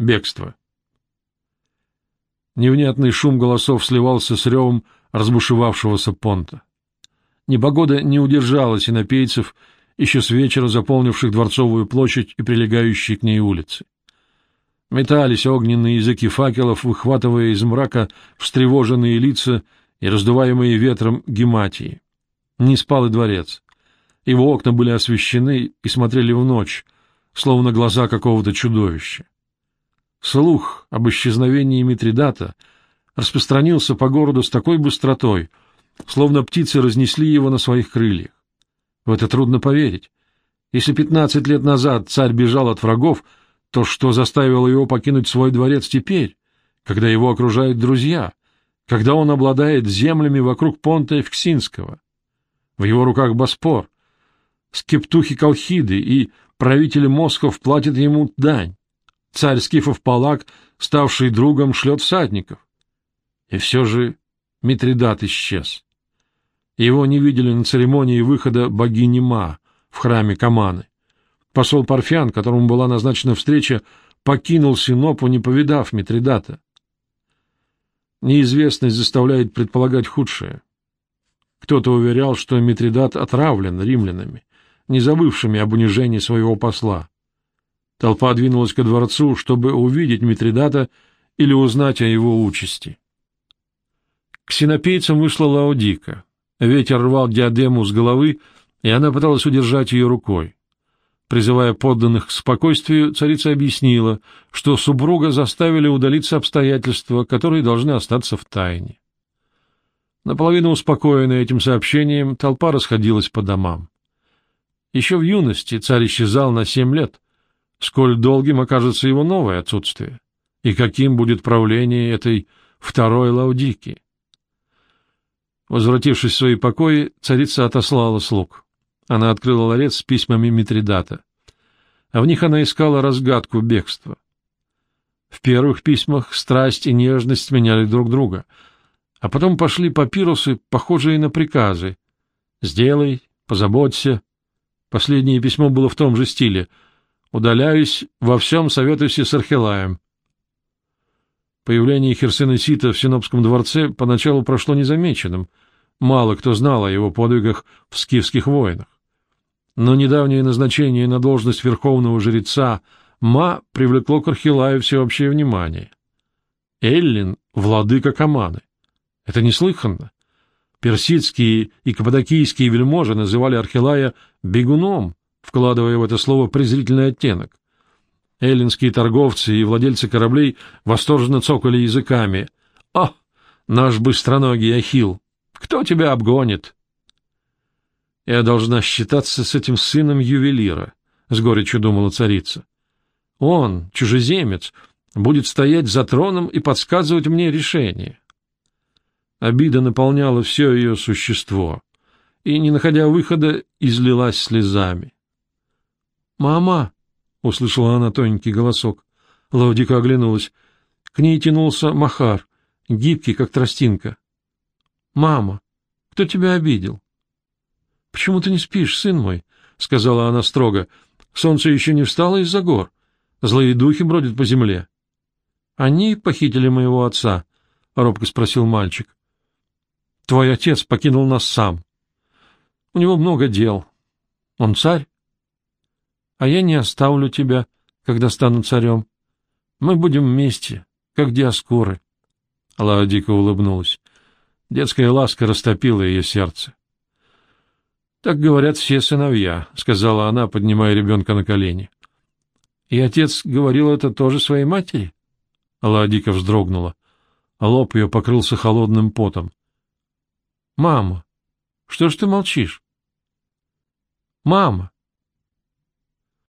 Бегство. Невнятный шум голосов сливался с ревом разбушевавшегося понта. Непогода не удержала синопейцев, еще с вечера заполнивших Дворцовую площадь и прилегающие к ней улицы. Метались огненные языки факелов, выхватывая из мрака встревоженные лица и раздуваемые ветром гематии. Не спал и дворец. Его окна были освещены и смотрели в ночь, словно глаза какого-то чудовища. Слух об исчезновении Митридата распространился по городу с такой быстротой, словно птицы разнесли его на своих крыльях. В это трудно поверить. Если пятнадцать лет назад царь бежал от врагов, то что заставило его покинуть свой дворец теперь, когда его окружают друзья, когда он обладает землями вокруг понта Евксинского? В его руках Боспор, скептухи Колхиды и правители Москов платят ему дань. Царь Скифов Палак, ставший другом, шлет всадников. И все же Митридат исчез. Его не видели на церемонии выхода богини Ма в храме Каманы. Посол Парфян, которому была назначена встреча, покинул Синопу, не повидав Митридата. Неизвестность заставляет предполагать худшее. Кто-то уверял, что Митридат отравлен римлянами, не забывшими об унижении своего посла. Толпа двинулась ко дворцу, чтобы увидеть Митридата или узнать о его участи. К синопейцам вышла Лаодика. Ветер рвал диадему с головы, и она пыталась удержать ее рукой. Призывая подданных к спокойствию, царица объяснила, что супруга заставили удалиться обстоятельства, которые должны остаться в тайне. Наполовину успокоенная этим сообщением, толпа расходилась по домам. Еще в юности царь исчезал на семь лет. Сколь долгим окажется его новое отсутствие? И каким будет правление этой второй Лаудики? Возвратившись в свои покои, царица отослала слуг. Она открыла ларец с письмами Митридата. А в них она искала разгадку бегства. В первых письмах страсть и нежность меняли друг друга, а потом пошли папирусы, похожие на приказы. «Сделай», «позаботься». Последнее письмо было в том же стиле. «Удаляюсь, во всем советуйся с Архилаем». Появление Херсена Сита в Синопском дворце поначалу прошло незамеченным. Мало кто знал о его подвигах в скифских войнах но недавнее назначение на должность верховного жреца Ма привлекло к Архилаю всеобщее внимание. Эллин — владыка Каманы. Это неслыханно. Персидские и каппадокийские вельможи называли Архилая «бегуном», вкладывая в это слово презрительный оттенок. Эллинские торговцы и владельцы кораблей восторженно цокали языками. «О, наш быстроногий Ахил! Кто тебя обгонит?» Я должна считаться с этим сыном ювелира, — с горечью думала царица. Он, чужеземец, будет стоять за троном и подсказывать мне решение. Обида наполняла все ее существо, и, не находя выхода, излилась слезами. «Мама!» — услышала она тоненький голосок. Лаудика оглянулась. К ней тянулся Махар, гибкий, как тростинка. «Мама, кто тебя обидел?» — Почему ты не спишь, сын мой? — сказала она строго. — Солнце еще не встало из-за гор. Злые духи бродят по земле. — Они похитили моего отца? — робко спросил мальчик. — Твой отец покинул нас сам. У него много дел. Он царь. А я не оставлю тебя, когда стану царем. Мы будем вместе, как диаскоры. Лаодика улыбнулась. Детская ласка растопила ее сердце. — Так говорят все сыновья, — сказала она, поднимая ребенка на колени. — И отец говорил это тоже своей матери? Ладика вздрогнула. Лоб ее покрылся холодным потом. — Мама, что ж ты молчишь? — Мама!